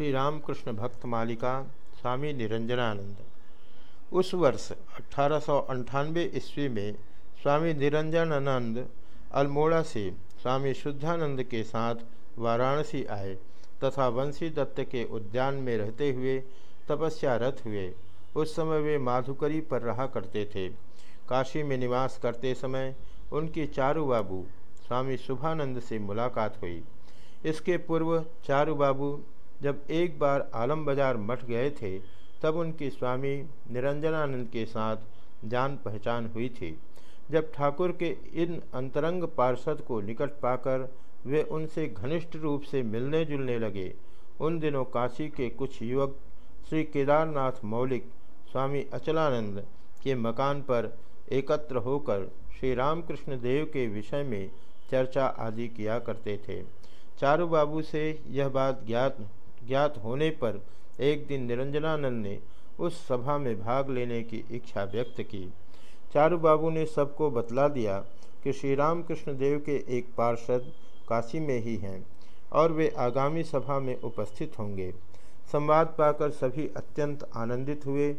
श्री रामकृष्ण भक्त मालिका स्वामी निरंजनानंद। उस वर्ष अठारह ईस्वी में स्वामी निरंजनानंद अल्मोड़ा से स्वामी शुद्धानंद के साथ वाराणसी आए तथा वंशी दत्त के उद्यान में रहते हुए तपस्यारत हुए। उस समय वे माधुकरी पर रहा करते थे। काशी में निवास करते समय उनकी चारू बाबू स्वामी शुभानंद से मुलाकात हुई। इसके पूर्व चारू बाबू जब एक बार आलम बाज़ार मठ गए थे, तब उनकी स्वामी निरंजनानंद के साथ जान पहचान हुई थी। जब ठाकुर के इन अंतरंग पार्षद को निकट पाकर वे उनसे घनिष्ठ रूप से मिलने जुलने लगे, उन दिनों काशी के कुछ युवक श्री केदारनाथ मौलिक, स्वामी अचलानंद के मकान पर एकत्र होकर श्री रामकृष्ण देव के विषय में चर्चा आदि किया करते थे। चारू बाबू से यह बात ज्ञात ज्ञात होने पर एक दिन निरंजनानंद ने उस सभा में भाग लेने की इच्छा व्यक्त की। चारू बाबू ने सबको बतला दिया कि श्री रामकृष्ण देव के एक पार्षद काशी में ही हैं और वे आगामी सभा में उपस्थित होंगे। संवाद पाकर सभी अत्यंत आनंदित हुए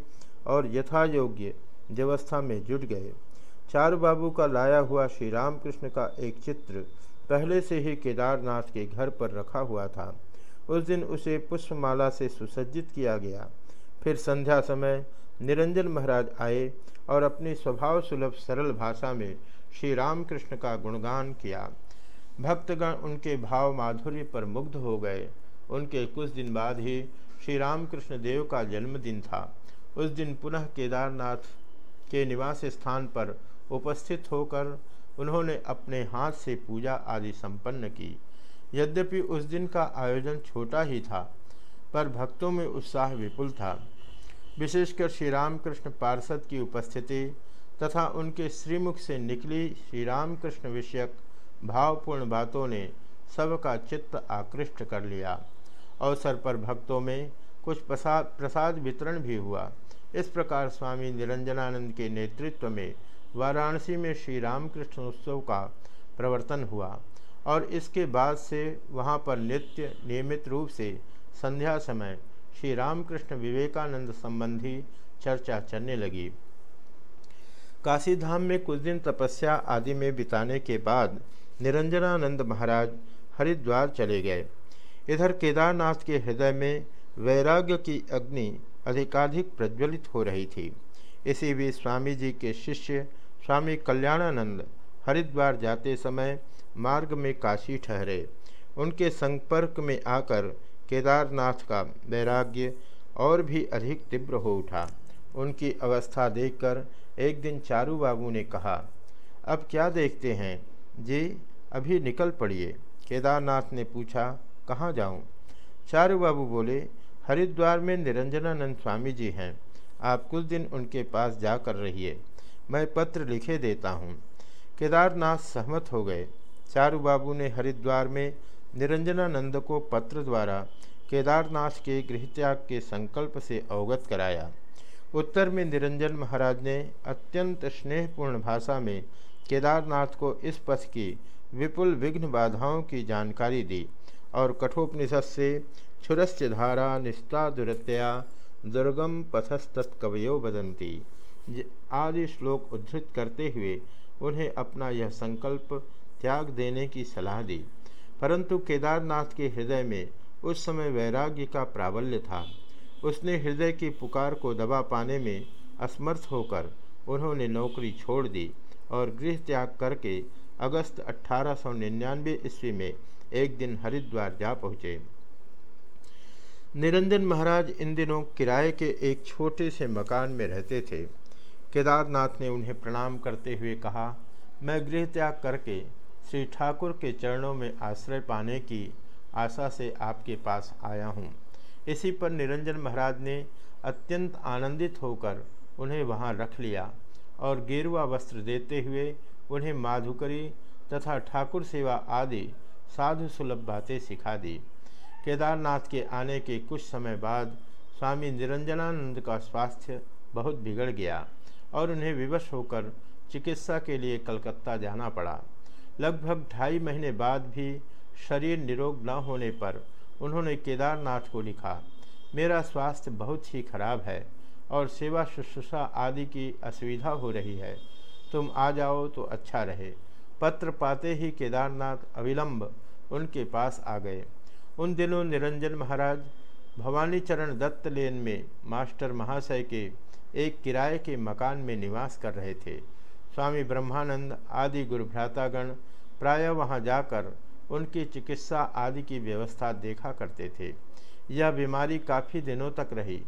और यथा योग्य व्यवस्था में जुट गए। चारू बाबू का लाया हुआ श्री रामकृष्ण का एक चित्र पहले से ही केदारनाथ के घर पर रखा हुआ था। उस दिन उसे पुष्पमाला से सुसज्जित किया गया। फिर संध्या समय निरंजन महाराज आए और अपनी स्वभाव सुलभ सरल भाषा में श्री रामकृष्ण का गुणगान किया। भक्तगण उनके भाव माधुर्य पर मुग्ध हो गए। उनके कुछ दिन बाद ही श्री रामकृष्ण देव का जन्मदिन था। उस दिन पुनः केदारनाथ के निवास स्थान पर उपस्थित होकर उन्होंने अपने हाथ से पूजा आदि संपन्न की। यद्यपि उस दिन का आयोजन छोटा ही था, पर भक्तों में उत्साह विपुल था। विशेषकर श्री रामकृष्ण पार्षद की उपस्थिति तथा उनके श्रीमुख से निकली श्री रामकृष्ण विषयक भावपूर्ण बातों ने सबका चित्त आकृष्ट कर लिया। अवसर पर भक्तों में कुछ प्रसाद प्रसाद वितरण भी हुआ। इस प्रकार स्वामी निरंजनानंद के नेतृत्व में वाराणसी में श्री रामकृष्ण उत्सव का प्रवर्तन हुआ। और इसके बाद से वहाँ पर नित्य, नियमित रूप से संध्या समय श्री रामकृष्ण विवेकानंद संबंधी चर्चा चलने लगी। काशी धाम में कुछ दिन तपस्या आदि में बिताने के बाद निरंजनानंद महाराज हरिद्वार चले गए। इधर केदारनाथ के हृदय में वैराग्य की अग्नि अधिकाधिक प्रज्वलित हो रही थी। इसी बीच स्वामी जी के शिष्य, स्वामी कल्याणानंद, हरिद्वार जाते समय मार्ग में काशी ठहरे। उनके संपर्क में आकर केदारनाथ का वैराग्य और भी अधिक तीव्र हो उठा। उनकी अवस्था देखकर एक दिन चारू बाबू ने कहा, अब क्या देखते हैं? जी, अभी निकल पड़िए। केदारनाथ ने पूछा, कहाँ जाऊँ? चारू बाबू बोले, हरिद्वार में निरंजनानंद स्वामी जी हैं। आप कुछ दिन उनके पास जाकर रहिए। मैं पत्र लिखे देता हूँ। केदारनाथ सहमत हो गए। चारू बाबू ने हरिद्वार में निरंजनानंद को पत्र द्वारा केदारनाथ के गृहत्याग के संकल्प से अवगत कराया। उत्तर में निरंजन महाराज ने अत्यंत स्नेहपूर्ण भाषा में केदारनाथ को इस पथ की विपुल विघ्न बाधाओं की जानकारी दी और कठोपनिषद से, क्षुरस्य धारा निष्ठा दुरतया दुर्गम पथस्तत्कवयो बदंती आदि श्लोक उद्धृत करते हुए उन्हें अपना यह संकल्प त्याग देने की सलाह दी। परंतु केदारनाथ के हृदय में उस समय वैराग्य का प्राबल्य था। उसने हृदय की पुकार को दबा पाने में असमर्थ होकर उन्होंने नौकरी छोड़ दी और गृह त्याग करके अगस्त अठारह सौ निन्यानवे ईस्वी में एक दिन हरिद्वार जा पहुँचे। निरंजन महाराज इन दिनों किराए के एक छोटे से मकान में रहते थे। केदारनाथ ने उन्हें प्रणाम करते हुए कहा, मैं गृह त्याग करके श्री ठाकुर के चरणों में आश्रय पाने की आशा से आपके पास आया हूँ। इसी पर निरंजन महाराज ने अत्यंत आनंदित होकर उन्हें वहाँ रख लिया और गेरुआ वस्त्र देते हुए उन्हें माधुकरी तथा ठाकुर सेवा आदि साधु सुलभ बातें सिखा दी। केदारनाथ के आने के कुछ समय बाद स्वामी निरंजनानंद का स्वास्थ्य बहुत बिगड़ गया और उन्हें विवश होकर चिकित्सा के लिए कलकत्ता जाना पड़ा। लगभग ढाई महीने बाद भी शरीर निरोग न होने पर उन्होंने केदारनाथ को लिखा, मेरा स्वास्थ्य बहुत ही खराब है और सेवा शुश्रूषा आदि की असुविधा हो रही है। तुम आ जाओ तो अच्छा रहे। पत्र पाते ही केदारनाथ अविलंब उनके पास आ गए। उन दिनों निरंजन महाराज भवानी चरण दत्त लेन में मास्टर महाशय के एक किराए के मकान में निवास कर रहे थे। स्वामी ब्रह्मानंद आदि गुरु भ्रातागण प्रायः वहाँ जाकर उनकी चिकित्सा आदि की व्यवस्था देखा करते थे। यह बीमारी काफ़ी दिनों तक रही।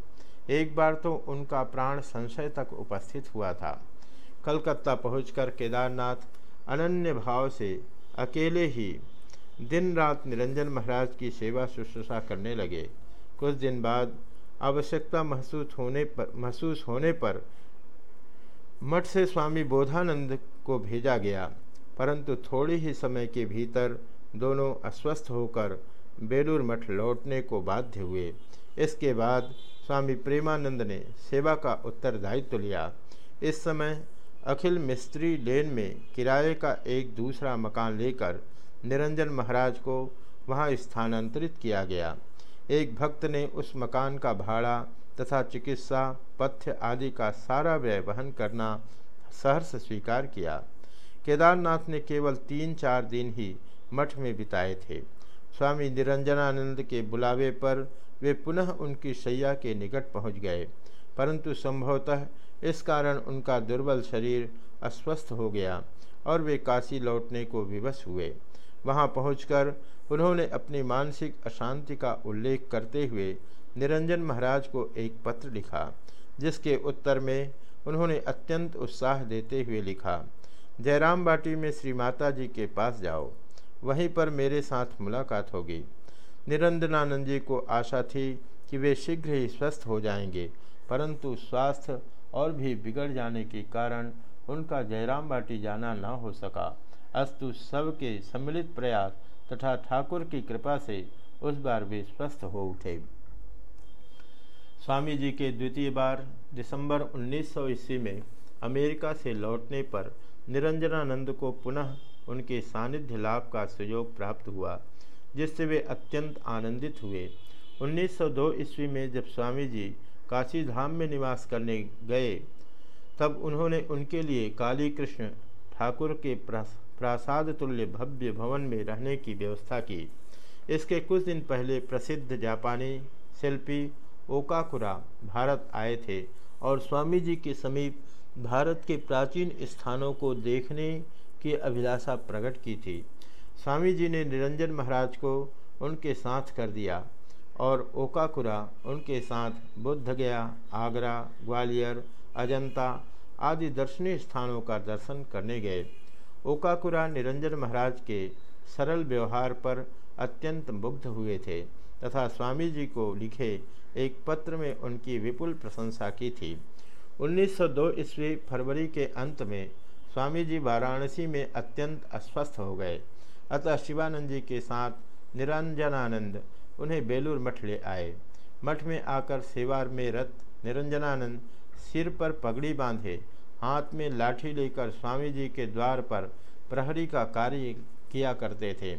एक बार तो उनका प्राण संशय तक उपस्थित हुआ था। कलकत्ता पहुंचकर केदारनाथ अनन्य भाव से अकेले ही दिन रात निरंजन महाराज की सेवा शुश्रूषा करने लगे। कुछ दिन बाद आवश्यकता महसूस होने पर, महसूस होने पर मठ से स्वामी बोधानंद को भेजा गया, परंतु थोड़ी ही समय के भीतर दोनों अस्वस्थ होकर बेलूर मठ लौटने को बाध्य हुए। इसके बाद स्वामी प्रेमानंद ने सेवा का उत्तरदायित्व लिया। इस समय अखिल मिस्त्री लेन में किराए का एक दूसरा मकान लेकर निरंजन महाराज को वहाँ स्थानांतरित किया गया। एक भक्त ने उस मकान का भाड़ा तथा चिकित्सा, पथ्य आदि का सारा व्यय वहन करना सहर्ष स्वीकार किया। केदारनाथ ने केवल तीन चार दिन ही मठ में बिताए थे। स्वामी निरंजनानंद के बुलावे पर वे पुनः उनकी शैया के निकट पहुँच गए। परंतु संभवतः इस कारण उनका दुर्बल शरीर अस्वस्थ हो गया और वे काशी लौटने को विवश हुए। वहाँ पहुंचकर उन्होंने अपनी मानसिक अशांति का उल्लेख करते हुए निरंजन महाराज को एक पत्र लिखा, जिसके उत्तर में उन्होंने अत्यंत उत्साह देते हुए लिखा, जयराम बाटी में श्री माता जी के पास जाओ, वहीं पर मेरे साथ मुलाकात होगी। निरंजनानंद जी को आशा थी कि वे शीघ्र ही स्वस्थ हो जाएँगे, परंतु स्वास्थ्य और भी बिगड़ जाने के कारण उनका जयराम बाटी जाना न हो सका। अस्तु सबके सम्मिलित प्रयास तथा ठाकुर की कृपा से उस बार वे स्वस्थ हो उठे। स्वामी जी के द्वितीय बार, दिसंबर 1900 ईस्वी में अमेरिका से लौटने पर निरंजनानंद को पुनः उनके सानिध्य लाभ का सुयोग प्राप्त हुआ, जिससे वे अत्यंत आनंदित हुए। 1902 ईस्वी में जब स्वामी जी काशी धाम में निवास करने गए, तब उन्होंने उनके लिए काली कृष्ण ठाकुर के प्रासाद तुल्य भव्य भवन में रहने की व्यवस्था की। इसके कुछ दिन पहले प्रसिद्ध जापानी शिल्पी ओकाकुरा भारत आए थे और स्वामी जी के समीप भारत के प्राचीन स्थानों को देखने की अभिलाषा प्रकट की थी। स्वामी जी ने निरंजन महाराज को उनके साथ कर दिया और ओकाकुरा उनके साथ बुद्ध गया, आगरा, ग्वालियर, अजंता आदि दर्शनीय स्थानों का दर्शन करने गए। ओकाकुरा निरंजन महाराज के सरल व्यवहार पर अत्यंत मुग्ध हुए थे तथा स्वामी जी को लिखे एक पत्र में उनकी विपुल प्रशंसा की थी। 1902 ईस्वी फरवरी के अंत में स्वामी जी वाराणसी में अत्यंत अस्वस्थ हो गए। अतः शिवानंद जी के साथ निरंजनानंद उन्हें बेलूर मठ ले आए। मठ में आकर सेवार में रत निरंजनानंद सिर पर पगड़ी बांधे, हाथ में लाठी लेकर स्वामी जी के द्वार पर प्रहरी का कार्य किया करते थे।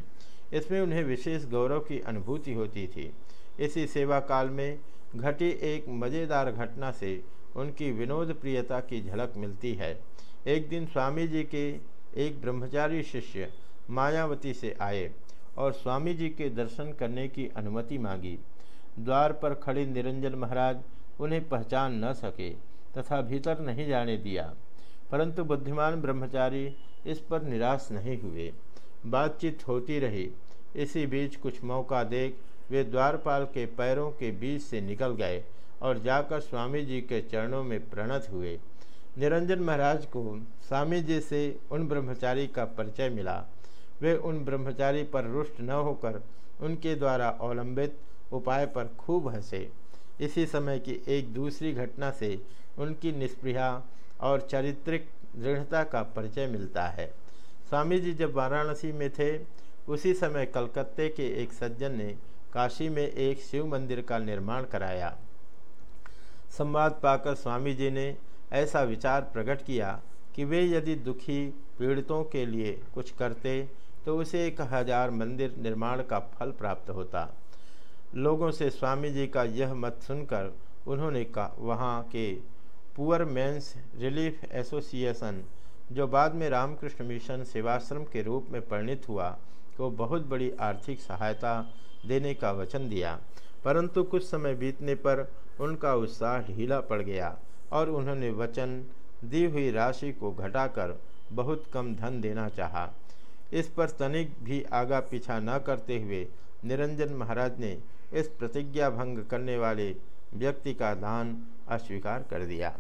इसमें उन्हें विशेष गौरव की अनुभूति होती थी। इसी सेवा काल में घटी एक मज़ेदार घटना से उनकी विनोद प्रियता की झलक मिलती है। एक दिन स्वामी जी के एक ब्रह्मचारी शिष्य मायावती से आए और स्वामी जी के दर्शन करने की अनुमति मांगी। द्वार पर खड़े निरंजन महाराज उन्हें पहचान न सके। तथा भीतर नहीं जाने दिया। परंतु बुद्धिमान ब्रह्मचारी इस पर निराश नहीं हुए। बातचीत होती रही। इसी बीच कुछ मौका देख वे द्वारपाल के पैरों के बीच से निकल गए और जाकर स्वामी जी के चरणों में प्रणत हुए। निरंजन महाराज को स्वामी जी से उन ब्रह्मचारी का परिचय मिला। वे उन ब्रह्मचारी पर रुष्ट न होकर उनके द्वारा अवलंबित उपाय पर खूब हंसे। इसी समय की एक दूसरी घटना से उनकी निष्प्रिया और चारित्रिक दृढ़ता का परिचय मिलता है। स्वामी जी जब वाराणसी में थे, उसी समय कलकत्ते के एक सज्जन ने काशी में एक शिव मंदिर का निर्माण कराया। संवाद पाकर स्वामी जी ने ऐसा विचार प्रकट किया कि वे यदि दुखी पीड़ितों के लिए कुछ करते तो उसे एक हज़ार मंदिर निर्माण का फल प्राप्त होता। लोगों से स्वामी जी का यह मत सुनकर उन्होंने कहा, वहाँ के पुअर मेंस रिलीफ एसोसिएशन, जो बाद में रामकृष्ण मिशन सेवाश्रम के रूप में परिणित हुआ, को बहुत बड़ी आर्थिक सहायता देने का वचन दिया परंतु कुछ समय बीतने पर उनका उत्साह ढीला पड़ गया और उन्होंने वचन दी हुई राशि को घटाकर बहुत कम धन देना चाहा। इस पर तनिक भी आगा पीछा न करते हुए निरंजन महाराज ने इस प्रतिज्ञा भंग करने वाले व्यक्ति का दान अस्वीकार कर दिया।